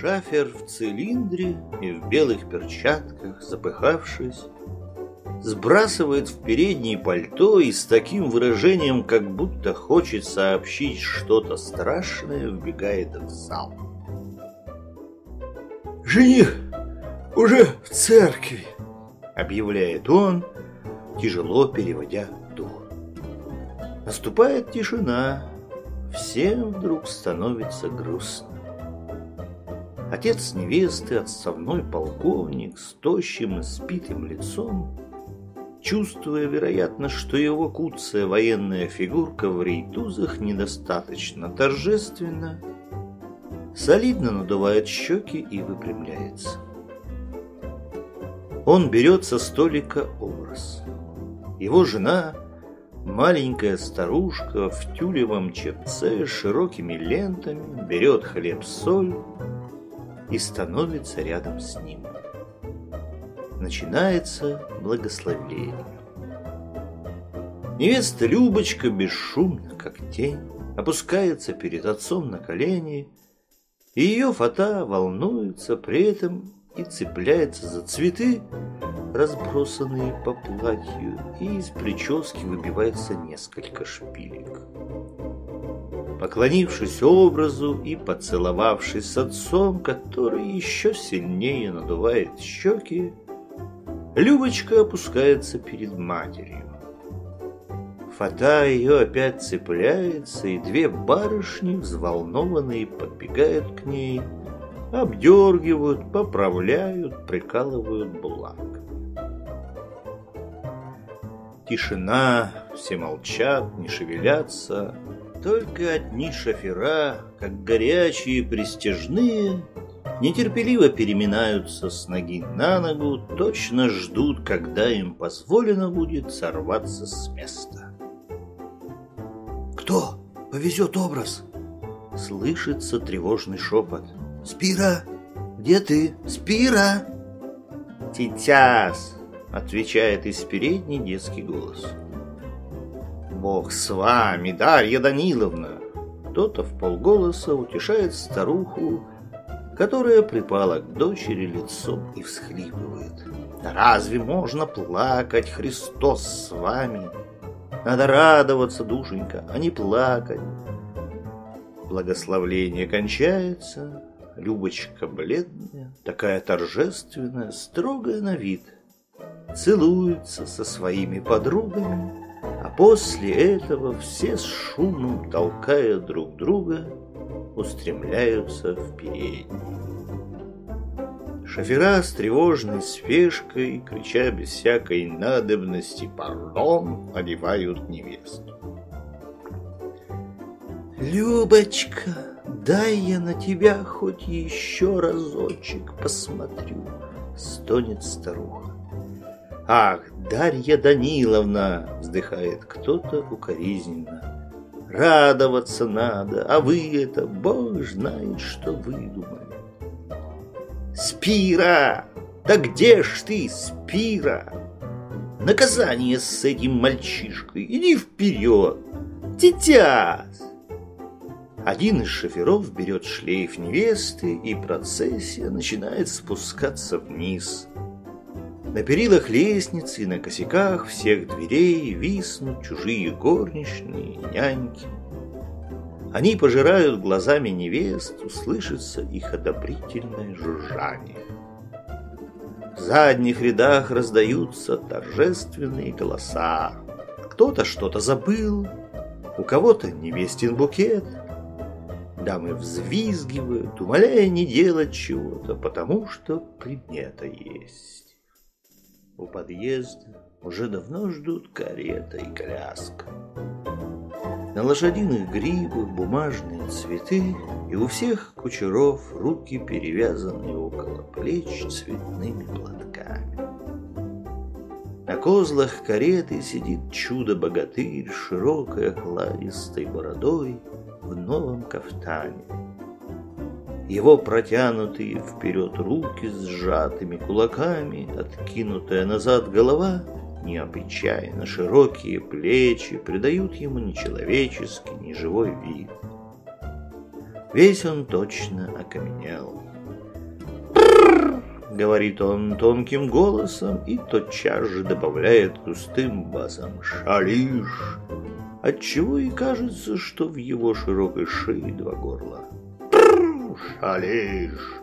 Шафер в цилиндре и в белых перчатках, запыхавшись, сбрасывает в переднее пальто и с таким выражением, как будто хочет сообщить что-то страшное, вбегает в зал. «Жених уже в церкви!» — объявляет он, тяжело переводя дух. Наступает тишина, всем вдруг становится грустно. Отец невесты, отставной полковник с тощим и спитым лицом, чувствуя, вероятно, что его куцая военная фигурка в рейтузах недостаточно торжественно, солидно надувает щеки и выпрямляется. Он берет со столика образ. Его жена – маленькая старушка в тюлевом чепце с широкими лентами, берет хлеб-соль и становится рядом с ним. Начинается благословение. Невеста Любочка бесшумно, как тень, опускается перед отцом на колени, и ее фата волнуется при этом и цепляется за цветы, разбросанные по платью, и из прически выбивается несколько шпилек. Поклонившись образу и поцеловавшись с отцом, который еще сильнее надувает щеки, Любочка опускается перед матерью. Фата ее опять цепляется, и две барышни, взволнованные, подбегают к ней, обдергивают, поправляют, прикалывают благ. Тишина, все молчат, не шевелятся, только одни шофера, как горячие пристежные, нетерпеливо переминаются с ноги на ногу, точно ждут, когда им позволено будет сорваться с места. «Кто повезет образ?» Слышится тревожный шепот. «Спира! Где ты? Спира!» «Сейчас!» — отвечает из передней детский голос. Бог с вами, Дарья Даниловна!» Кто-то в полголоса утешает старуху, которая припала к дочери лицом и всхлипывает. «Да разве можно плакать, Христос с вами? Надо радоваться, душенька, а не плакать!» Благословление кончается, Любочка бледная, такая торжественная, строгая на вид, целуется со своими подругами, а после этого все с шумом, толкая друг друга, устремляются в переднюю. Шофера с тревожной спешкой, крича без всякой надобности «Пардон!», одевают невесту. «Любочка, дай я на тебя хоть еще разочек посмотрю», — стонет старуха. «Ах, Дарья Даниловна!» — вздыхает кто-то укоризненно. «Радоваться надо, а вы это, бог знает, что выдумали». «Спира! Да где ж ты, Спира? Наказание с этим мальчишкой, иди вперед! Тетяс!» Один из шоферов берет шлейф невесты, и процессия начинает спускаться вниз – на перилах лестницы и на косяках всех дверей виснут чужие горничные и няньки. Они пожирают глазами невесту, слышится их одобрительное жужжание. В задних рядах раздаются торжественные голоса. Кто-то что-то забыл, у кого-то невестин букет. Дамы взвизгивают, умоляя не делать чего-то, потому что примета есть. У подъезда уже давно ждут карета и коляска. На лошадиных гривах бумажные цветы, и у всех кучеров руки перевязаны около плеч цветными платками. На козлах кареты сидит чудо-богатырь широкой окладистой бородой в новом кафтане. Его протянутые вперед руки с сжатыми кулаками, откинутая назад голова, необычайно широкие плечи придают ему нечеловеческий, неживой вид. Весь он точно окаменел. говорит он тонким голосом и тотчас же добавляет густым басом «Шалишь!» Отчего и кажется, что в его широкой шее два горла. «Шалишь!»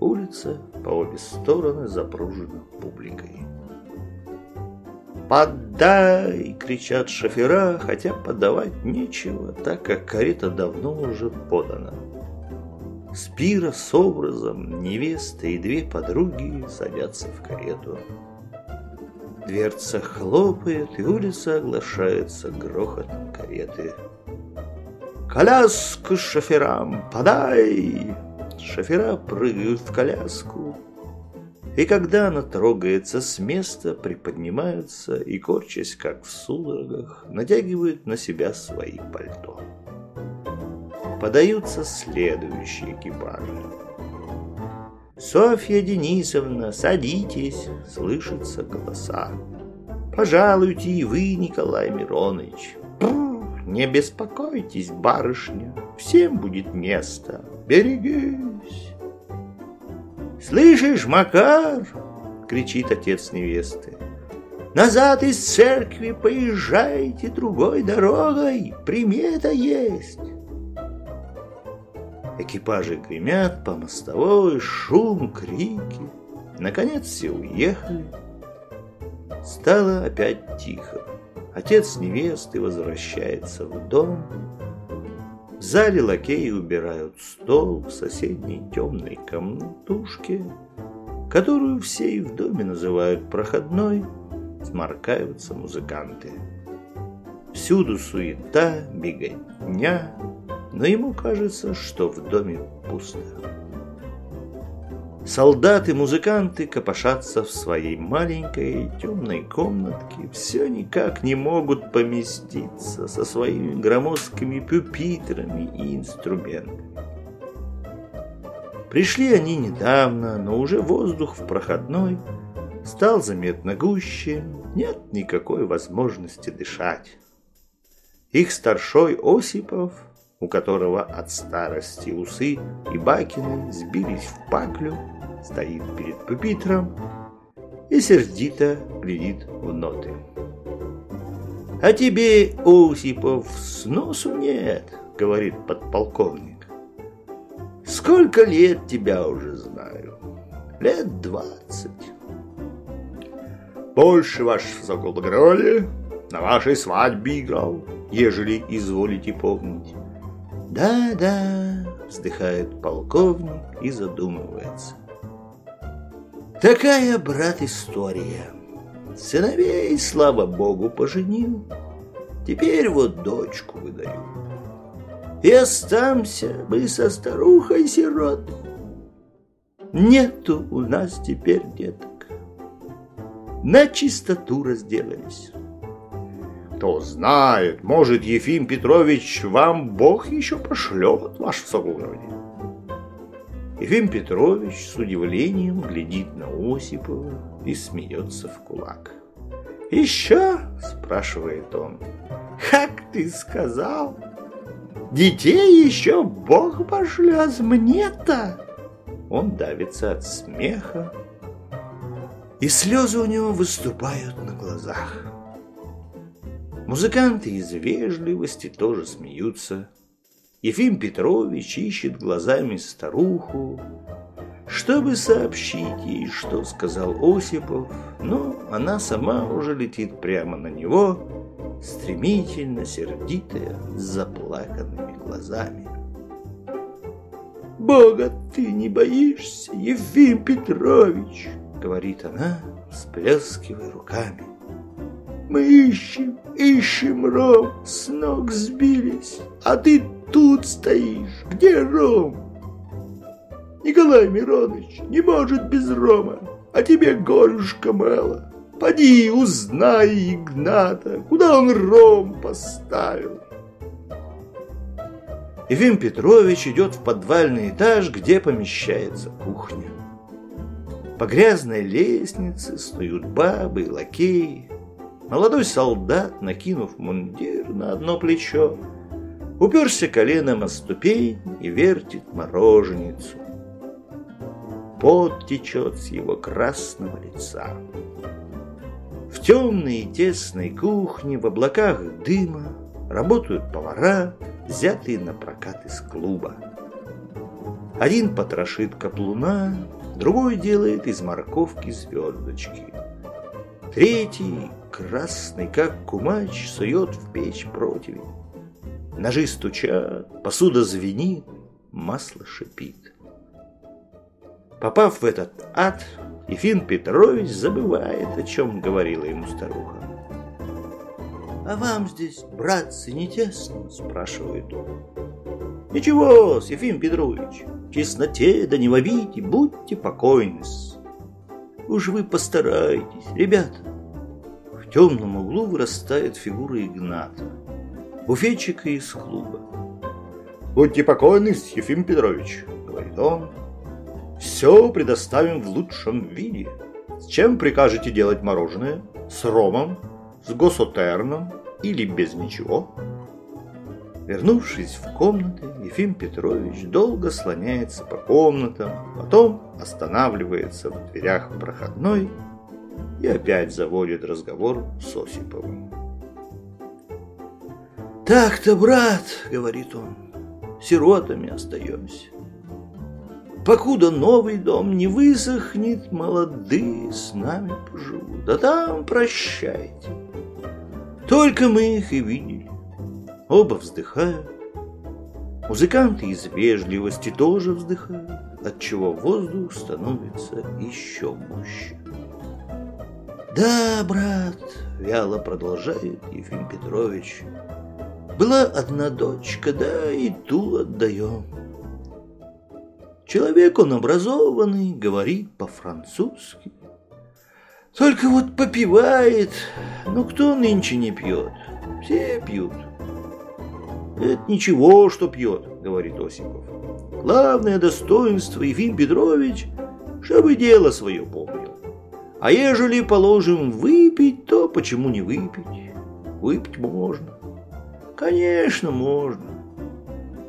Улица по обе стороны запружена публикой. «Подай!» — кричат шофера, хотя подавать нечего, так как карета давно уже подана. Спира с образом, невеста и две подруги садятся в карету. Дверца хлопает, и улица оглашается грохотом кареты. «Коляску шоферам подай!» Шофера прыгают в коляску, и когда она трогается с места, приподнимаются и, корчась как в судорогах, натягивают на себя свои пальто. Подаются следующие экипажи. «Софья Денисовна, садитесь!» — слышатся голоса. «Пожалуйте и вы, Николай Миронович!» «Не беспокойтесь, барышня, всем будет место, берегись!» «Слышишь, Макар?» — кричит отец невесты. «Назад из церкви поезжайте другой дорогой, примета есть!» Экипажи гремят по мостовой, шум, крики. Наконец все уехали. Стало опять тихо. Отец невесты возвращается в дом. В зале лакеи убирают стол в соседней темной комнатушке, которую все и в доме называют проходной, сморкаются музыканты. Всюду суета, беготня, но ему кажется, что в доме пусто. Солдаты, музыканты копошатся в своей маленькой темной комнатке, все никак не могут поместиться со своими громоздкими пюпитрами и инструментами. Пришли они недавно, но уже воздух в проходной стал заметно гуще, нет никакой возможности дышать. Их старшой Осипов у которого от старости усы и бакины сбились в паклю, стоит перед пупитром и сердито глядит в ноты. «А тебе, Осипов, сносу нет», — говорит подполковник. «Сколько лет тебя уже знаю? Лет двадцать». «Больше, ваше высокоблагородие, на вашей свадьбе играл, ежели изволите помнить». «Да-да», — вздыхает полковник и задумывается. «Такая, брат, история. Сыновей, слава богу, поженил. Теперь вот дочку выдаю. И останемся мы со старухой-сиротой. Нету у нас теперь деток. На чистоту разделались». Кто знает, может, Ефим Петрович вам Бог еще пошлет, ваше высокоблагородие. Ефим Петрович с удивлением глядит на Осипова и смеется в кулак. «Еще?» – спрашивает он. «Как ты сказал? Детей еще Бог пошлет мне-то?» Он давится от смеха, и слезы у него выступают на глазах. Музыканты из вежливости тоже смеются. Ефим Петрович ищет глазами старуху, чтобы сообщить ей, что сказал Осипов, но она сама уже летит прямо на него, стремительно, сердитая, с заплаканными глазами. «Бога ты не боишься, Ефим Петрович!» — говорит она, всплескивая руками. Мы ищем, ищем Ром, с ног сбились, а ты тут стоишь. Где Ром? Николай Миронович не может без Рома, а тебе горюшка мало. Поди, узнай Игната, куда он Ром поставил. Ефим Петрович идет в подвальный этаж, где помещается кухня. По грязной лестнице стоят бабы и лакеи. Молодой солдат, накинув мундир на одно плечо, уперся коленом о ступень и вертит мороженицу. пот течет с его красного лица. В темной и тесной кухне в облаках дыма работают повара, взятые на прокат из клуба. Один потрошит каплуна, другой делает из морковки звездочки. Третий, красный, как кумач, сует в печь противень. Ножи стучат, посуда звенит, масло шипит. Попав в этот ад, Ефим Петрович забывает, о чем говорила ему старуха. «А вам здесь, братцы, не тесно?» – спрашивает он. «Ничего, Ефим Петрович, в тесноте да не в обиде, будьте покойны. Уж вы постарайтесь, ребята». В темном углу вырастает фигура Игната, буфетчика из клуба. «Будьте покойны, Ефим Петрович», — говорит он. «Все предоставим в лучшем виде. С чем прикажете делать мороженое? С ромом? С госотерном? Или без ничего?» Вернувшись в комнаты, Ефим Петрович долго слоняется по комнатам, потом останавливается в дверях проходной и опять заводит разговор с Осиповым. «Так-то, брат, — говорит он, — сиротами остаемся. Покуда новый дом не высохнет, молодые с нами поживут, а там прощайте. Только мы их и видели. Оба вздыхают. Музыканты из вежливости тоже вздыхают, отчего воздух становится еще гуще. «Да, брат», — вяло продолжает Ефим Петрович, — была одна дочка, да и ту отдаем. Человек он образованный, говорит по-французски. Только вот попивает. Ну, кто нынче не пьет? Все пьют. Это ничего, что пьет, говорит Осипов. Главное достоинство Ефим Петрович, чтобы дело свое помнил. А ежели, положим, выпить, то почему не выпить? Выпить можно. Конечно, можно.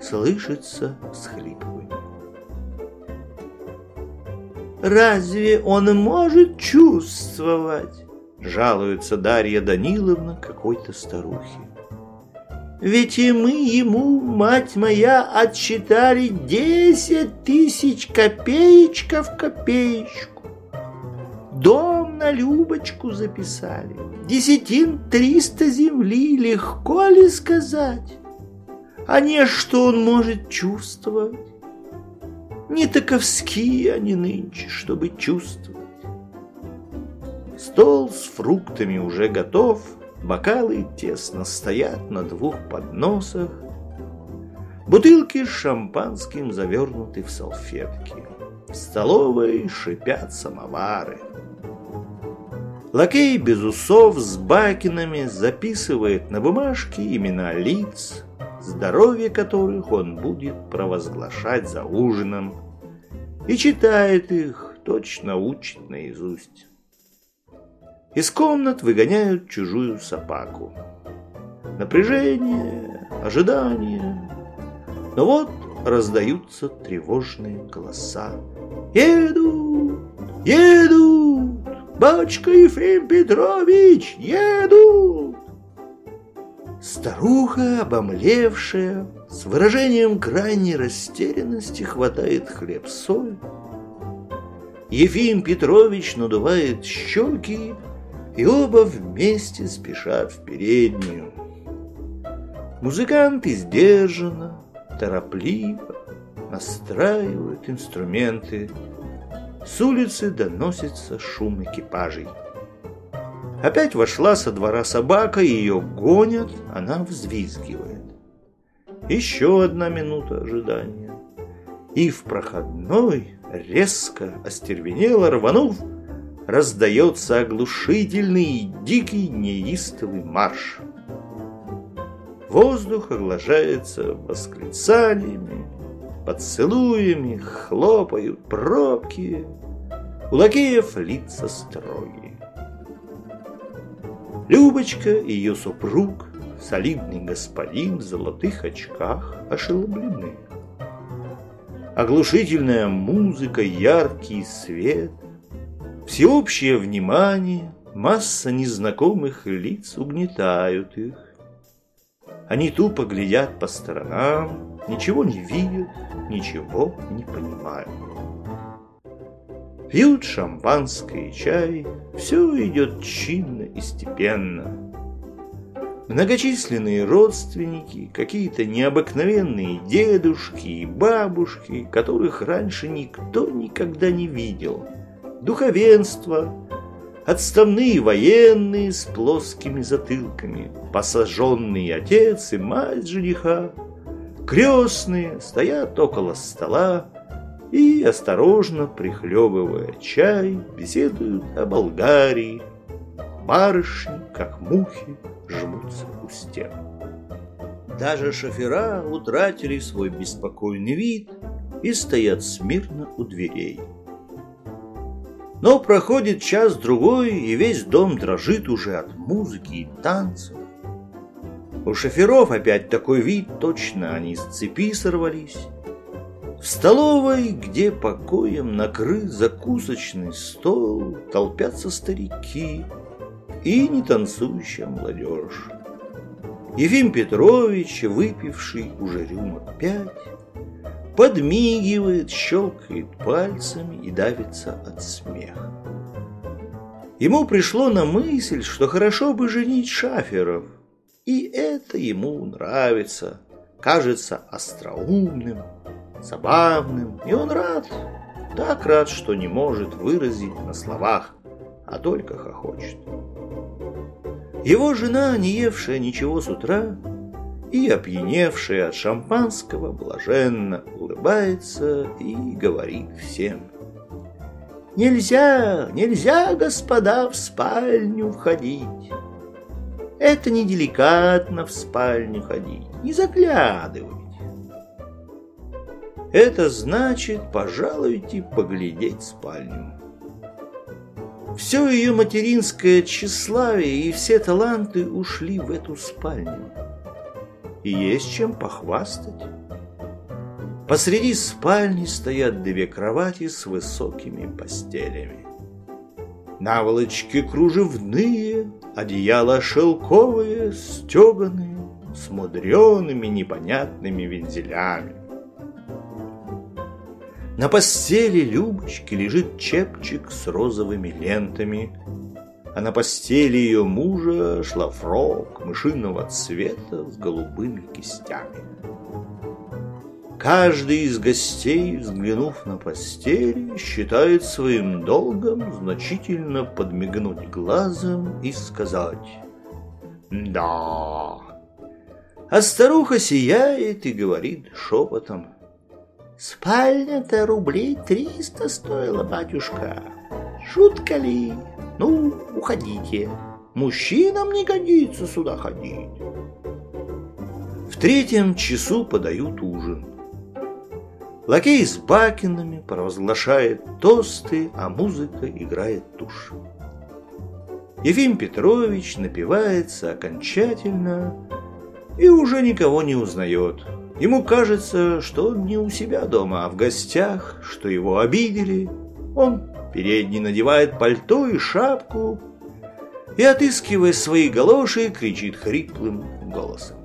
Слышится всхлипывание. Разве он может чувствовать? Жалуется Дарья Даниловна какой-то старухе. Ведь и мы ему, мать моя, отсчитали десять тысяч копеечка в копеечку. Дом на Любочку записали. Десятин триста земли, легко ли сказать? А не что он может чувствовать? Не таковские они нынче, чтобы чувствовать. Стол с фруктами уже готов, бокалы тесно стоят на двух подносах, бутылки с шампанским завернуты в салфетки. В столовой шипят самовары. Лакей без усов с бакинами записывает на бумажке имена лиц, здоровье которых он будет провозглашать за ужином, и читает их, точно учит наизусть. Из комнат выгоняют чужую собаку. Напряжение, ожидание. Но вот раздаются тревожные голоса. «Еду! Еду!» Батюшка Ефрем Петрович, едут!» Старуха, обомлевшая, с выражением крайней растерянности хватает хлеб-соль. Ефим Петрович надувает щеки, и оба вместе спешат в переднюю. Музыканты сдержанно, торопливо настраивают инструменты с улицы доносится шум экипажей. Опять вошла со двора собака, ее гонят, она взвизгивает. Еще одна минута ожидания. И в проходной, резко, остервенело рванув, раздается оглушительный дикий неистовый марш. Воздух оглашается восклицаниями, поцелуями хлопают пробки, у лакеев лица строгие. Любочка и ее супруг, солидный господин в золотых очках, ошеломлены. Оглушительная музыка, яркий свет, всеобщее внимание, масса незнакомых лиц угнетают их. Они тупо глядят по сторонам, ничего не видят, ничего не понимают. Пьют шампанское и чай, все идет чинно и степенно. Многочисленные родственники, какие-то необыкновенные дедушки и бабушки, которых раньше никто никогда не видел. Духовенство, отставные военные с плоскими затылками, посаженный отец и мать жениха, крестные стоят около стола и, осторожно прихлебывая чай, беседуют о Болгарии. Барышни, как мухи, жмутся у стен. Даже шофера утратили свой беспокойный вид и стоят смирно у дверей. Но проходит час-другой, и весь дом дрожит уже от музыки и танцев. У шоферов опять такой вид, точно они с цепи сорвались. В столовой, где покоем накрыт закусочный стол, толпятся старики и нетанцующая молодежь. Ефим Петрович, выпивший уже рюмок пять, подмигивает, щелкает пальцами и давится от смеха. Ему пришло на мысль, что хорошо бы женить шаферов, и это ему нравится, кажется остроумным, забавным, и он рад, так рад, что не может выразить на словах, а только хохочет. Его жена, не евшая ничего с утра, и, опьяневшая от шампанского, блаженно улыбается и говорит всем. «Нельзя, нельзя, господа, в спальню входить. Это неделикатно в спальню ходить, не заглядывать. Это значит, пожалуйте поглядеть спальню. Все ее материнское тщеславие и все таланты ушли в эту спальню и есть чем похвастать. Посреди спальни стоят две кровати с высокими постелями. Наволочки кружевные, одеяла шелковые, стеганые, с мудреными непонятными вензелями. На постели Любочки лежит чепчик с розовыми лентами, а на постели ее мужа шла фрок мышиного цвета с голубыми кистями. Каждый из гостей, взглянув на постель, считает своим долгом значительно подмигнуть глазом и сказать «Да». А старуха сияет и говорит шепотом «Спальня-то рублей триста стоила, батюшка. Шутка ли?» Ну, уходите. Мужчинам не годится сюда ходить. В третьем часу подают ужин. Лакей с бакинами провозглашает тосты, а музыка играет тушь. Ефим Петрович напивается окончательно и уже никого не узнает. Ему кажется, что он не у себя дома, а в гостях, что его обидели. Он Передний надевает пальто и шапку и, отыскивая свои галоши, кричит хриплым голосом.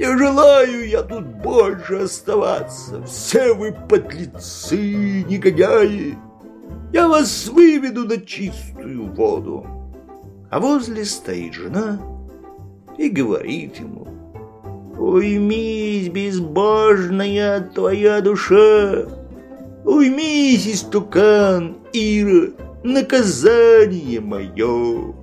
«Не желаю я тут больше оставаться! Все вы подлецы, негодяи! Я вас выведу на чистую воду!» А возле стоит жена и говорит ему, «Уймись, безбожная твоя душа! Уймись, истукан, Ира, наказание мое.